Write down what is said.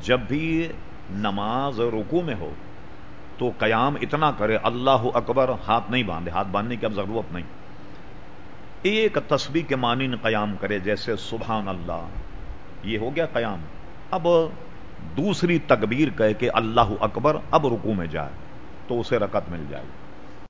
جب بھی نماز رکو میں ہو تو قیام اتنا کرے، اللہ اکبر ہاتھ نہیں باندھے، ہاتھ باندھنے کی اب ضرورت نہیں۔ ایک تسبیح کے مانن قیام کرے، جیسے سبحان اللہ، یہ ہو گیا قیام۔ اب دوسری تکبیر کہہ کے اللہ اکبر اب رکو میں جائے تو اسے رکت مل جائے۔